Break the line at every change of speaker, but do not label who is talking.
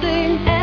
sing